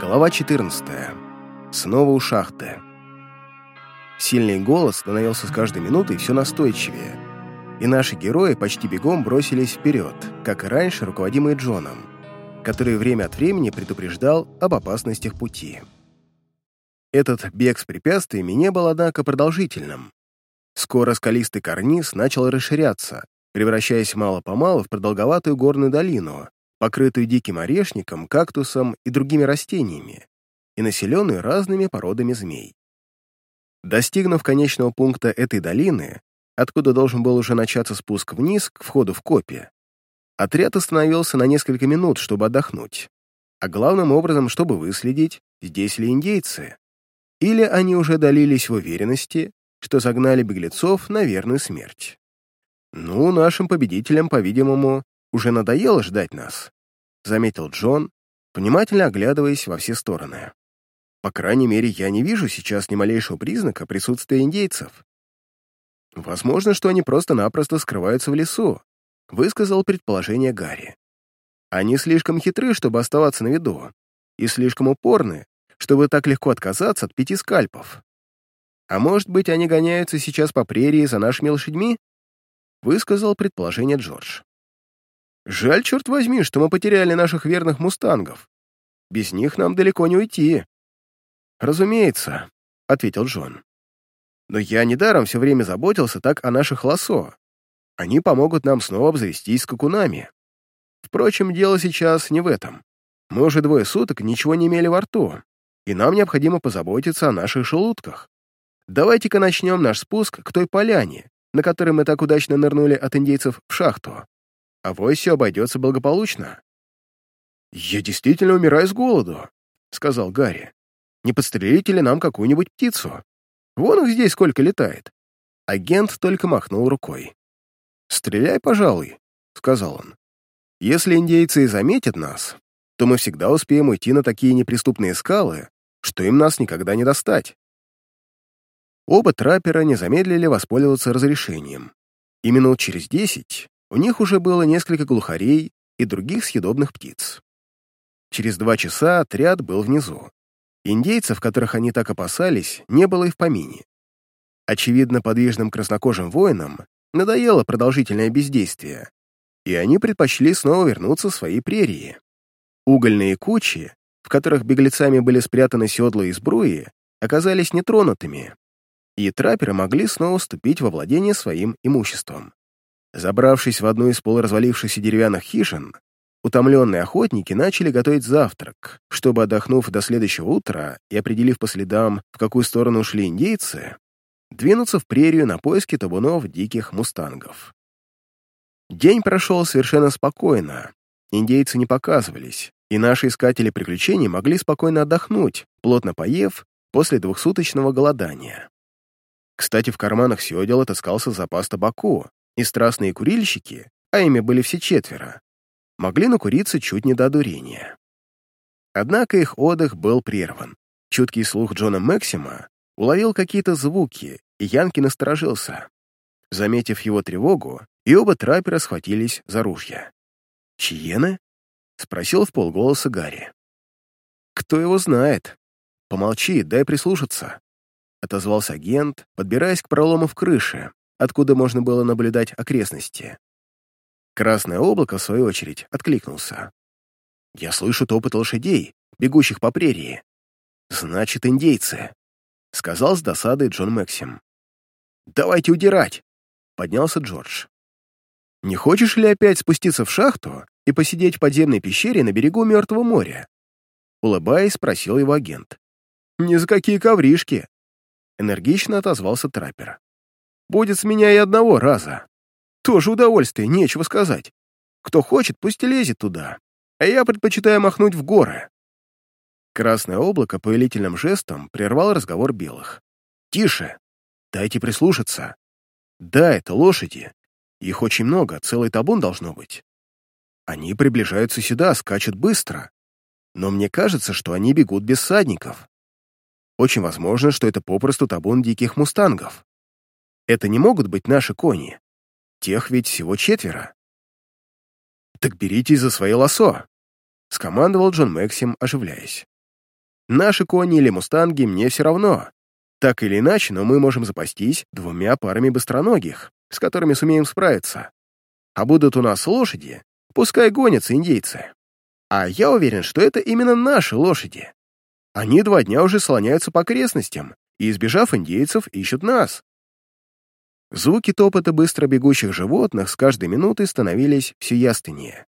Глава 14. Снова у шахты. Сильный голос становился с каждой минутой все настойчивее, и наши герои почти бегом бросились вперед, как и раньше, руководимые Джоном, который время от времени предупреждал об опасностях пути. Этот бег с препятствиями не был, однако, продолжительным. Скоро скалистый карниз начал расширяться, превращаясь мало-помалу в продолговатую горную долину, покрытую диким орешником, кактусом и другими растениями, и населенную разными породами змей. Достигнув конечного пункта этой долины, откуда должен был уже начаться спуск вниз к входу в копе, отряд остановился на несколько минут, чтобы отдохнуть, а главным образом, чтобы выследить, здесь ли индейцы, или они уже долились в уверенности, что загнали беглецов на верную смерть. «Ну, нашим победителям, по-видимому, уже надоело ждать нас», заметил Джон, внимательно оглядываясь во все стороны. «По крайней мере, я не вижу сейчас ни малейшего признака присутствия индейцев. Возможно, что они просто-напросто скрываются в лесу», высказал предположение Гарри. «Они слишком хитры, чтобы оставаться на виду, и слишком упорны, чтобы так легко отказаться от пяти скальпов. А может быть, они гоняются сейчас по прерии за нашими лошадьми?» высказал предположение Джордж. «Жаль, черт возьми, что мы потеряли наших верных мустангов. Без них нам далеко не уйти». «Разумеется», — ответил Джон. «Но я недаром все время заботился так о наших лосо. Они помогут нам снова обзавестись скакунами. Впрочем, дело сейчас не в этом. Мы уже двое суток ничего не имели во рту, и нам необходимо позаботиться о наших желудках. Давайте-ка начнем наш спуск к той поляне, на которой мы так удачно нырнули от индейцев в шахту. А вось все обойдется благополучно. «Я действительно умираю с голоду», — сказал Гарри. «Не подстрелите ли нам какую-нибудь птицу? Вон их здесь сколько летает». Агент только махнул рукой. «Стреляй, пожалуй», — сказал он. «Если индейцы и заметят нас, то мы всегда успеем уйти на такие неприступные скалы, что им нас никогда не достать». Оба траппера не замедлили воспользоваться разрешением. И минут через десять у них уже было несколько глухарей и других съедобных птиц. Через два часа отряд был внизу. Индейцев, которых они так опасались, не было и в помине. Очевидно, подвижным краснокожим воинам надоело продолжительное бездействие, и они предпочли снова вернуться в свои прерии. Угольные кучи, в которых беглецами были спрятаны седла и сбруи, оказались нетронутыми, и трапперы могли снова вступить во владение своим имуществом. Забравшись в одну из полуразвалившихся деревянных хижин, утомленные охотники начали готовить завтрак, чтобы, отдохнув до следующего утра и определив по следам, в какую сторону ушли индейцы, двинуться в прерию на поиски табунов диких мустангов. День прошел совершенно спокойно, индейцы не показывались, и наши искатели приключений могли спокойно отдохнуть, плотно поев после двухсуточного голодания. Кстати, в карманах сёдел отыскался запас табаку, и страстные курильщики, а ими были все четверо, могли накуриться чуть не до одурения. Однако их отдых был прерван. Чуткий слух Джона Максима уловил какие-то звуки, и Янки насторожился. Заметив его тревогу, и оба траппера схватились за ружья. «Чиены?» — спросил в полголоса Гарри. «Кто его знает? Помолчи, дай прислушаться», — отозвался агент, подбираясь к пролому в крыше, откуда можно было наблюдать окрестности. Красное облако, в свою очередь, откликнулся. «Я слышу топот лошадей, бегущих по прерии. Значит, индейцы», — сказал с досадой Джон Максим. «Давайте удирать!» — поднялся Джордж. «Не хочешь ли опять спуститься в шахту и посидеть в подземной пещере на берегу Мертвого моря?» Улыбаясь, спросил его агент. «Ни за какие ковришки!» Энергично отозвался траппер. «Будет с меня и одного раза. Тоже удовольствие, нечего сказать. Кто хочет, пусть лезет туда, а я предпочитаю махнуть в горы». Красное облако повелительным жестом прервал разговор белых. «Тише! Дайте прислушаться. Да, это лошади. Их очень много, целый табун должно быть. Они приближаются сюда, скачут быстро. Но мне кажется, что они бегут без садников. Очень возможно, что это попросту табун диких мустангов. Это не могут быть наши кони. Тех ведь всего четверо. Так берите за свои лосо. — скомандовал Джон Максим, оживляясь. «Наши кони или мустанги мне все равно. Так или иначе, но мы можем запастись двумя парами быстроногих, с которыми сумеем справиться. А будут у нас лошади, пускай гонятся индейцы. А я уверен, что это именно наши лошади. Они два дня уже слоняются по окрестностям и, избежав индейцев, ищут нас. Звуки топота быстро бегущих животных с каждой минутой становились все яснее.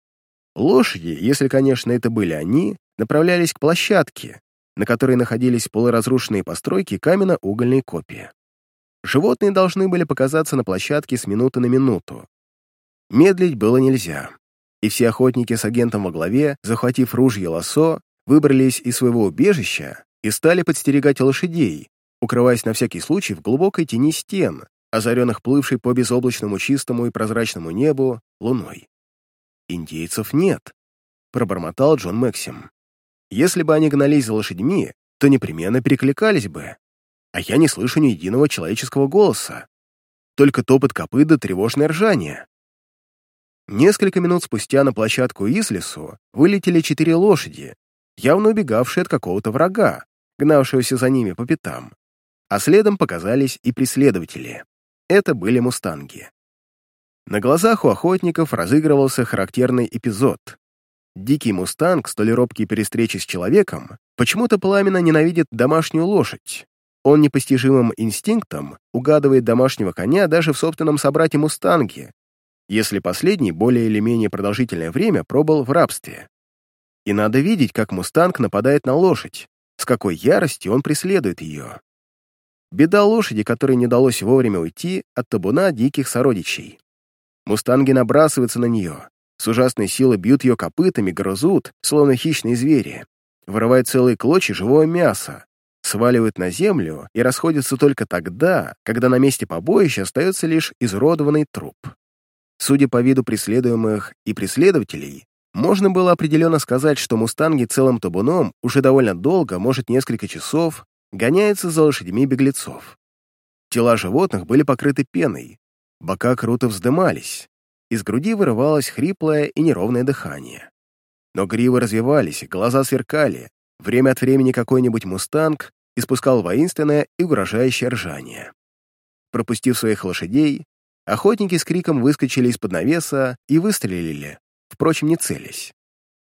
Лошади, если, конечно, это были они, направлялись к площадке, на которой находились полуразрушенные постройки каменно-угольной копии. Животные должны были показаться на площадке с минуты на минуту. Медлить было нельзя, и все охотники с агентом во главе, захватив ружье лосо, выбрались из своего убежища и стали подстерегать лошадей, укрываясь на всякий случай в глубокой тени стен, озаренных плывшей по безоблачному чистому и прозрачному небу луной. «Индейцев нет», — пробормотал Джон Максим. «Если бы они гнались за лошадьми, то непременно перекликались бы, а я не слышу ни единого человеческого голоса, только топот копыт да тревожное ржание. Несколько минут спустя на площадку из лесу вылетели четыре лошади, явно убегавшие от какого-то врага, гнавшегося за ними по пятам. А следом показались и преследователи. Это были мустанги. На глазах у охотников разыгрывался характерный эпизод. Дикий мустанг, столь робкий при встрече с человеком, почему-то пламенно ненавидит домашнюю лошадь. Он непостижимым инстинктом угадывает домашнего коня даже в собственном собрате-мустанге, если последний более или менее продолжительное время пробыл в рабстве. И надо видеть, как мустанг нападает на лошадь, с какой яростью он преследует ее. Беда лошади, которой не удалось вовремя уйти от табуна диких сородичей. Мустанги набрасываются на нее, с ужасной силой бьют ее копытами, грызут, словно хищные звери, вырывают целые клочья живого мяса, сваливают на землю и расходятся только тогда, когда на месте побоища остается лишь изуродованный труп. Судя по виду преследуемых и преследователей, можно было определенно сказать, что мустанги целым табуном уже довольно долго, может, несколько часов, гоняются за лошадьми беглецов. Тела животных были покрыты пеной, бока круто вздымались, из груди вырывалось хриплое и неровное дыхание. Но гривы развивались, глаза сверкали, время от времени какой-нибудь мустанг испускал воинственное и угрожающее ржание. Пропустив своих лошадей, Охотники с криком выскочили из-под навеса и выстрелили, впрочем, не целясь.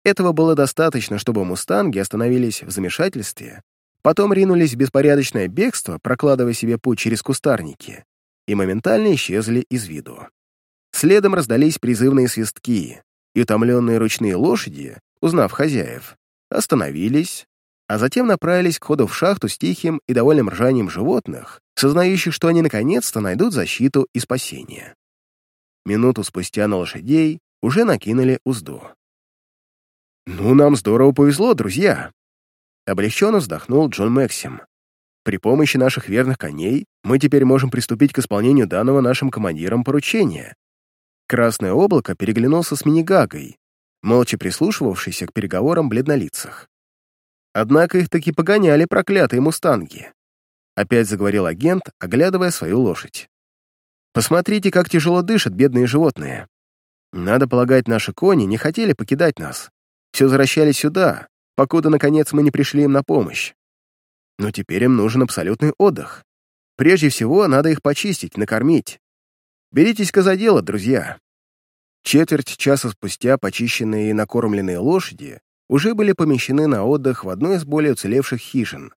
Этого было достаточно, чтобы мустанги остановились в замешательстве, потом ринулись в беспорядочное бегство, прокладывая себе путь через кустарники, и моментально исчезли из виду. Следом раздались призывные свистки, и утомленные ручные лошади, узнав хозяев, остановились, а затем направились к ходу в шахту с тихим и довольным ржанием животных, сознающих, что они наконец-то найдут защиту и спасение. Минуту спустя на лошадей уже накинули узду. «Ну, нам здорово повезло, друзья!» Облегченно вздохнул Джон Максим. «При помощи наших верных коней мы теперь можем приступить к исполнению данного нашим командирам поручения». Красное облако переглянулся с Минигагой, молча прислушивавшийся к переговорам бледнолицах. Однако их таки погоняли проклятые мустанги. Опять заговорил агент, оглядывая свою лошадь. Посмотрите, как тяжело дышат бедные животные. Надо полагать, наши кони не хотели покидать нас. Все возвращались сюда, покуда, наконец, мы не пришли им на помощь. Но теперь им нужен абсолютный отдых. Прежде всего, надо их почистить, накормить. Беритесь-ка за дело, друзья. Четверть часа спустя почищенные и накормленные лошади уже были помещены на отдых в одной из более уцелевших хижин,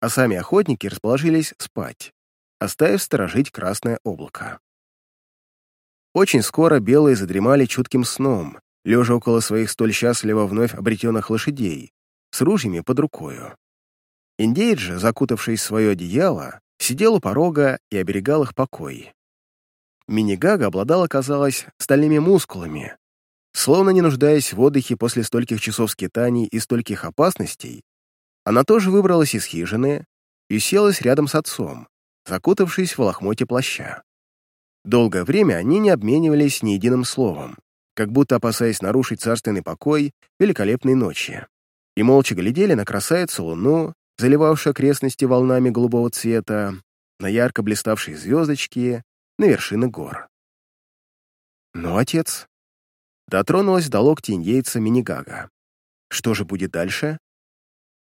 а сами охотники расположились спать, оставив сторожить красное облако. Очень скоро белые задремали чутким сном, лежа около своих столь счастливо вновь обретенных лошадей, с ружьями под рукою. Индейец же, закутавшись в свое одеяло, сидел у порога и оберегал их покой. Минигага обладала, казалось, стальными мускулами, Словно не нуждаясь в отдыхе после стольких часов скитаний и стольких опасностей, она тоже выбралась из хижины и селась рядом с отцом, закутавшись в лохмоте плаща. Долгое время они не обменивались ни единым словом, как будто опасаясь нарушить царственный покой великолепной ночи, и молча глядели на красавицу луну, заливавшую окрестности волнами голубого цвета, на ярко блиставшие звездочки, на вершины гор. «Ну, отец, Дотронулась до локти индейца Минигага. Что же будет дальше?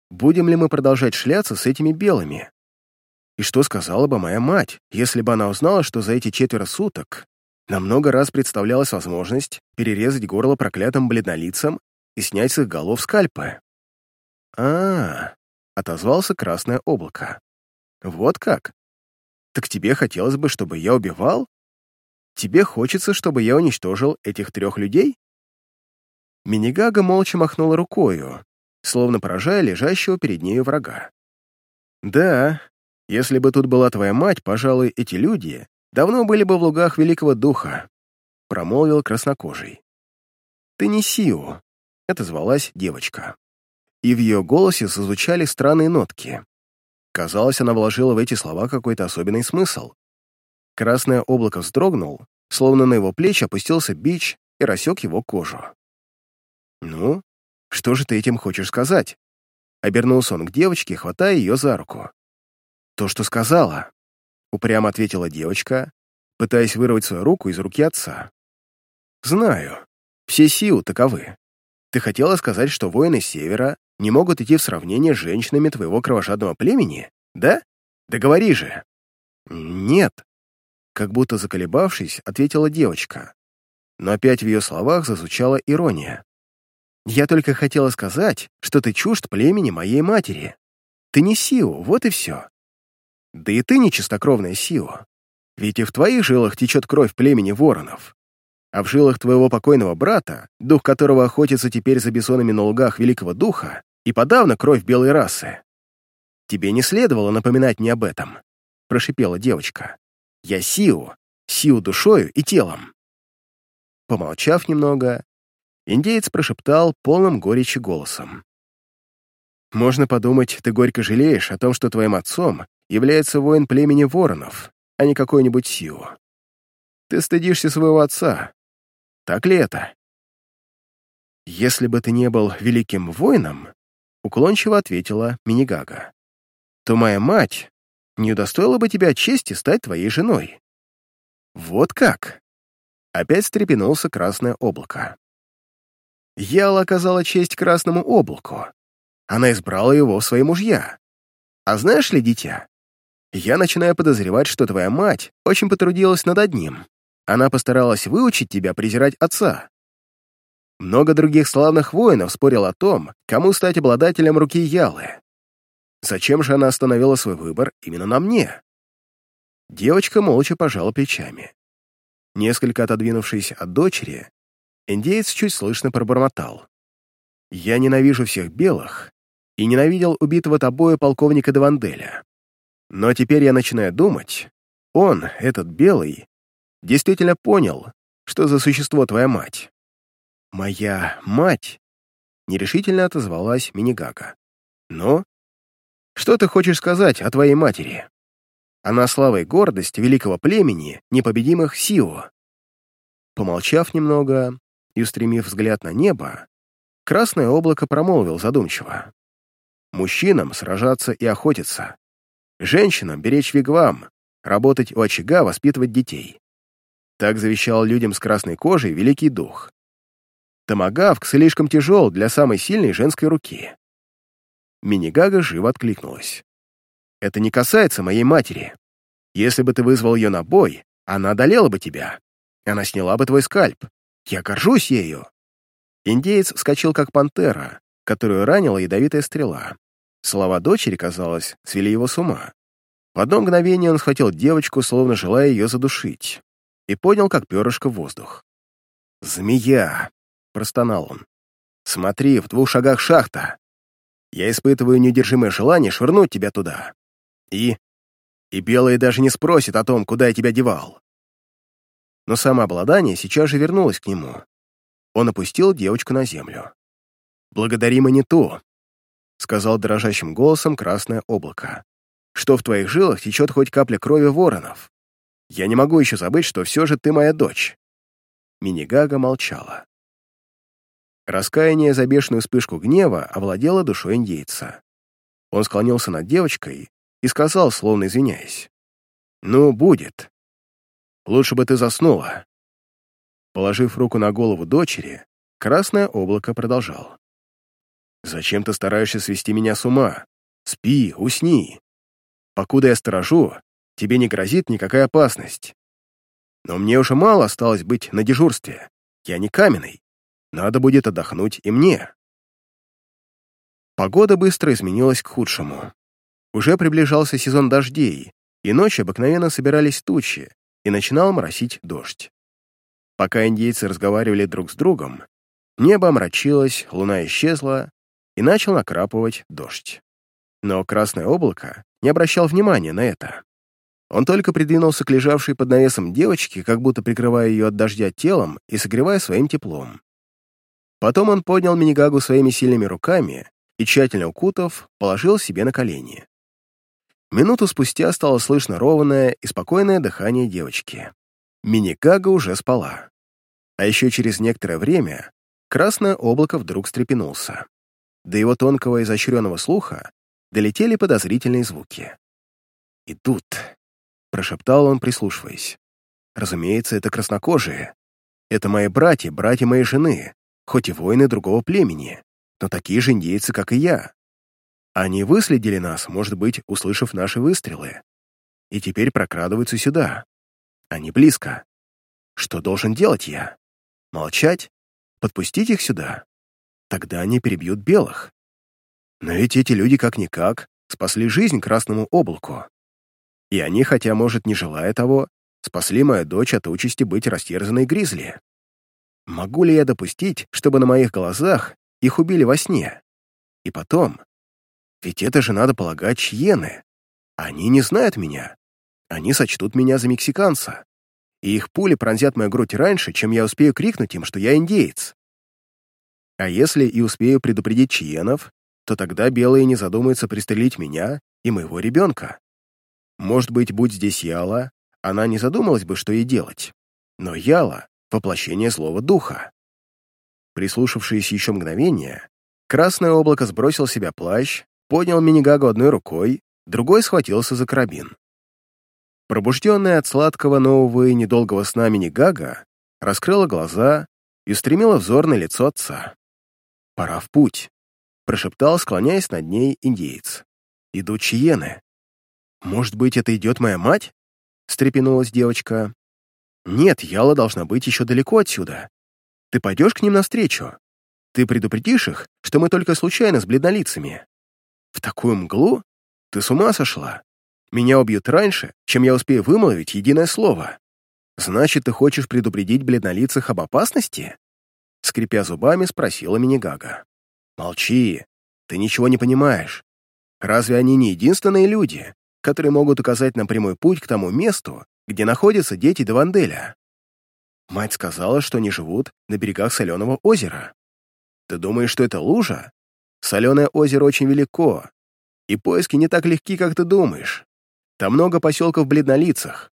Будем ли мы продолжать шляться с этими белыми? И что сказала бы моя мать, если бы она узнала, что за эти четверо суток на много раз представлялась возможность перерезать горло проклятым бледнолицам и снять с их голов скальпы? а, -а, -а отозвался красное облако. «Вот как? Так тебе хотелось бы, чтобы я убивал? Тебе хочется, чтобы я уничтожил этих трех людей?» Минигага молча махнула рукою, словно поражая лежащего перед нею врага. «Да, если бы тут была твоя мать, пожалуй, эти люди давно были бы в лугах Великого Духа», — промолвил краснокожий. «Ты не Сиу», — это звалась девочка. И в ее голосе зазвучали странные нотки. Казалось, она вложила в эти слова какой-то особенный смысл. Красное облако вздрогнул, словно на его плечи опустился бич и рассек его кожу. «Ну, что же ты этим хочешь сказать?» Обернулся он к девочке, хватая ее за руку. «То, что сказала», — упрямо ответила девочка, пытаясь вырвать свою руку из руки отца. «Знаю. Все силы таковы. Ты хотела сказать, что воины Севера не могут идти в сравнение с женщинами твоего кровожадного племени, да? Договори же». «Нет», — как будто заколебавшись, ответила девочка. Но опять в ее словах зазвучала ирония. Я только хотела сказать, что ты чужд племени моей матери. Ты не Сиу, вот и все. Да и ты не чистокровная Сиу. Ведь и в твоих жилах течет кровь племени воронов. А в жилах твоего покойного брата, дух которого охотится теперь за бесонами на лугах Великого Духа, и подавно кровь белой расы. Тебе не следовало напоминать мне об этом, прошипела девочка. Я Сиу, Сиу душою и телом. Помолчав немного, Индеец прошептал полным горечи голосом. «Можно подумать, ты горько жалеешь о том, что твоим отцом является воин племени воронов, а не какой-нибудь Сиу. Ты стыдишься своего отца. Так ли это?» «Если бы ты не был великим воином», — уклончиво ответила Минигага, «то моя мать не удостоила бы тебя чести стать твоей женой». «Вот как?» Опять встрепенулся красное облако. Яла оказала честь Красному облаку. Она избрала его в свои мужья. А знаешь ли, дитя, я начинаю подозревать, что твоя мать очень потрудилась над одним. Она постаралась выучить тебя презирать отца. Много других славных воинов спорил о том, кому стать обладателем руки Ялы. Зачем же она остановила свой выбор именно на мне? Девочка молча пожала плечами. Несколько отодвинувшись от дочери, Индеец чуть слышно пробормотал. «Я ненавижу всех белых и ненавидел убитого тобою полковника Деванделя. Но теперь я начинаю думать, он, этот белый, действительно понял, что за существо твоя мать». «Моя мать?» — нерешительно отозвалась Минигага. «Но? Что ты хочешь сказать о твоей матери? Она слава и гордость великого племени непобедимых Сио». Помолчав немного, и, устремив взгляд на небо, красное облако промолвил задумчиво. «Мужчинам сражаться и охотиться. Женщинам беречь вигвам, работать у очага, воспитывать детей. Так завещал людям с красной кожей Великий Дух. Томагавк слишком тяжел для самой сильной женской руки. Минигага живо откликнулась. «Это не касается моей матери. Если бы ты вызвал ее на бой, она одолела бы тебя. Она сняла бы твой скальп. Я горжусь ею!» Индеец вскочил как пантера, которую ранила ядовитая стрела. Слова дочери, казалось, свели его с ума. В одно мгновение он схватил девочку, словно желая ее задушить, и понял, как перышко в воздух. «Змея!» — простонал он. «Смотри, в двух шагах шахта. Я испытываю неудержимое желание швырнуть тебя туда. И... И белые даже не спросят о том, куда я тебя девал но самообладание сейчас же вернулось к нему. Он опустил девочку на землю. «Благодари Маниту», — сказал дрожащим голосом красное облако, «что в твоих жилах течет хоть капля крови воронов. Я не могу еще забыть, что все же ты моя дочь». Минигага молчала. Раскаяние за бешеную вспышку гнева овладело душой индейца. Он склонился над девочкой и сказал, словно извиняясь, «Ну, будет. Лучше бы ты заснула». Положив руку на голову дочери, красное облако продолжал. «Зачем ты стараешься свести меня с ума? Спи, усни. Покуда я сторожу, тебе не грозит никакая опасность. Но мне уже мало осталось быть на дежурстве. Я не каменный. Надо будет отдохнуть и мне». Погода быстро изменилась к худшему. Уже приближался сезон дождей, и ночью обыкновенно собирались тучи, и начинал моросить дождь. Пока индейцы разговаривали друг с другом, небо омрачилось, луна исчезла, и начал накрапывать дождь. Но красное облако не обращал внимания на это. Он только придвинулся к лежавшей под навесом девочке, как будто прикрывая ее от дождя телом и согревая своим теплом. Потом он поднял Минигагу своими сильными руками и, тщательно укутав, положил себе на колени. Минуту спустя стало слышно ровное и спокойное дыхание девочки. Миникага уже спала. А еще через некоторое время красное облако вдруг встрепенулся. До его тонкого изощренного слуха долетели подозрительные звуки. И тут прошептал он, прислушиваясь. «Разумеется, это краснокожие. Это мои братья, братья моей жены, хоть и воины другого племени, но такие же индейцы, как и я. Они выследили нас, может быть, услышав наши выстрелы, и теперь прокрадываются сюда. Они близко. Что должен делать я? Молчать? Подпустить их сюда? Тогда они перебьют белых. Но ведь эти люди как-никак спасли жизнь красному облаку. И они, хотя, может, не желая того, спасли мою дочь от участи быть растерзанной гризли. Могу ли я допустить, чтобы на моих глазах их убили во сне? И потом, ведь это же, надо полагать, чьены. Они не знают меня. Они сочтут меня за мексиканца. И их пули пронзят мою грудь раньше, чем я успею крикнуть им, что я индеец. А если и успею предупредить чиенов, то тогда белые не задумаются пристрелить меня и моего ребенка. Может быть, будь здесь Яла, она не задумалась бы, что ей делать. Но Яла — воплощение слова духа. Прислушавшись еще мгновение, красное облако сбросил с себя плащ, поднял Минигагу одной рукой, другой схватился за карабин. Пробужденная от сладкого нового и недолгого сна Минигага раскрыла глаза и устремила взор на лицо отца. «Пора в путь», — прошептал, склоняясь над ней индеец. «Идут чиены». «Может быть, это идет моя мать?» — встрепенулась девочка. «Нет, Яла должна быть еще далеко отсюда. Ты пойдешь к ним навстречу? Ты предупредишь их, что мы только случайно с бледнолицами?» В такую мглу? Ты с ума сошла? Меня убьют раньше, чем я успею вымолвить единое слово. Значит, ты хочешь предупредить бледнолицых об опасности? Скрипя зубами, спросила Минигага. Молчи, ты ничего не понимаешь. Разве они не единственные люди, которые могут указать нам прямой путь к тому месту, где находятся дети Даванделя? Мать сказала, что они живут на берегах соленого озера. Ты думаешь, что это лужа? Соленое озеро очень велико, и поиски не так легки, как ты думаешь. Там много поселков бледнолицах.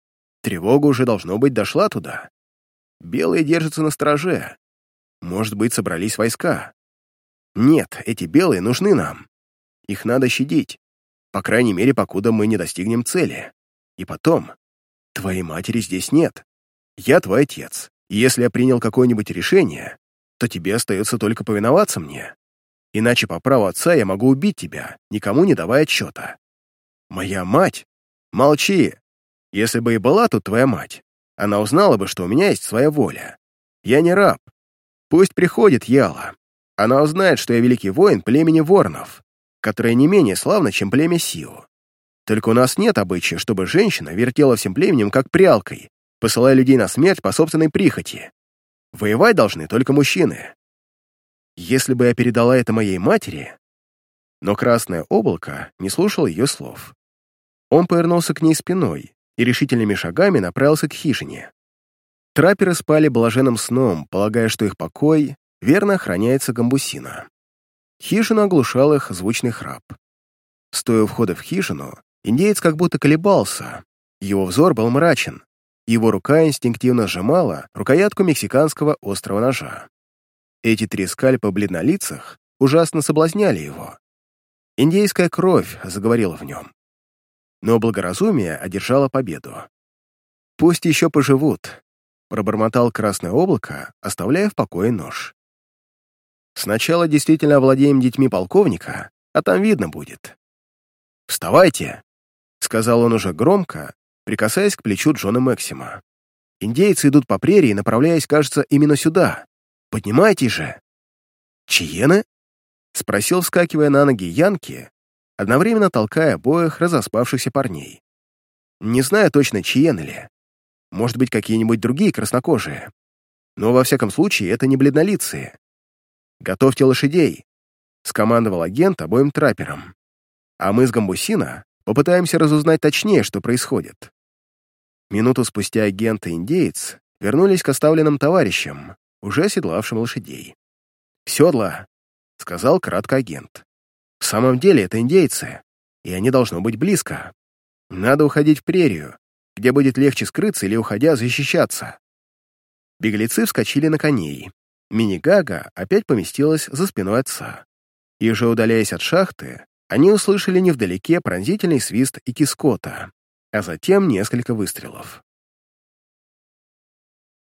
Тревога уже, должно быть, дошла туда. Белые держатся на страже. Может быть, собрались войска. Нет, эти белые нужны нам. Их надо щадить. По крайней мере, покуда мы не достигнем цели. И потом, твоей матери здесь нет. Я твой отец. И если я принял какое-нибудь решение, то тебе остается только повиноваться мне. Иначе по праву отца я могу убить тебя, никому не давая отчета. Моя мать? Молчи. Если бы и была тут твоя мать, она узнала бы, что у меня есть своя воля. Я не раб. Пусть приходит Яла. Она узнает, что я великий воин племени Воронов, которое не менее славно, чем племя Сиу. Только у нас нет обычая, чтобы женщина вертела всем племенем как прялкой, посылая людей на смерть по собственной прихоти. Воевать должны только мужчины. Если бы я передала это моей матери... Но красное облако не слушал ее слов. Он повернулся к ней спиной и решительными шагами направился к хижине. Трапперы спали блаженным сном, полагая, что их покой верно охраняется гамбусина. Хижину оглушал их звучный храп. Стоя у входа в хижину, индеец как будто колебался. Его взор был мрачен. Его рука инстинктивно сжимала рукоятку мексиканского острого ножа. Эти три скальпа бледнолицах ужасно соблазняли его. Индейская кровь заговорила в нем. Но благоразумие одержало победу. «Пусть еще поживут», — пробормотал красное облако, оставляя в покое нож. Сначала действительно овладеем детьми полковника, а там видно будет. «Вставайте!» — сказал он уже громко, прикасаясь к плечу Джона Максима. «Индейцы идут по прерии, направляясь, кажется, именно сюда. Поднимайтесь же!» «Чиены?» — спросил, вскакивая на ноги Янки, одновременно толкая обоих разоспавшихся парней. «Не знаю точно, чиены ли. Может быть, какие-нибудь другие краснокожие. Но, во всяком случае, это не бледнолицые. Готовьте лошадей!» — скомандовал агент обоим трапперам. «А мы с Гамбусина попытаемся разузнать точнее, что происходит». Минуту спустя агент и индеец вернулись к оставленным товарищам, уже оседлавшим лошадей. «Седла!» — сказал кратко агент. «В самом деле это индейцы, и они должны быть близко. Надо уходить в прерию, где будет легче скрыться или, уходя, защищаться». Беглецы вскочили на коней. Мини-гага опять поместилась за спиной отца. И уже удаляясь от шахты, они услышали невдалеке пронзительный свист и кискота, а затем несколько выстрелов.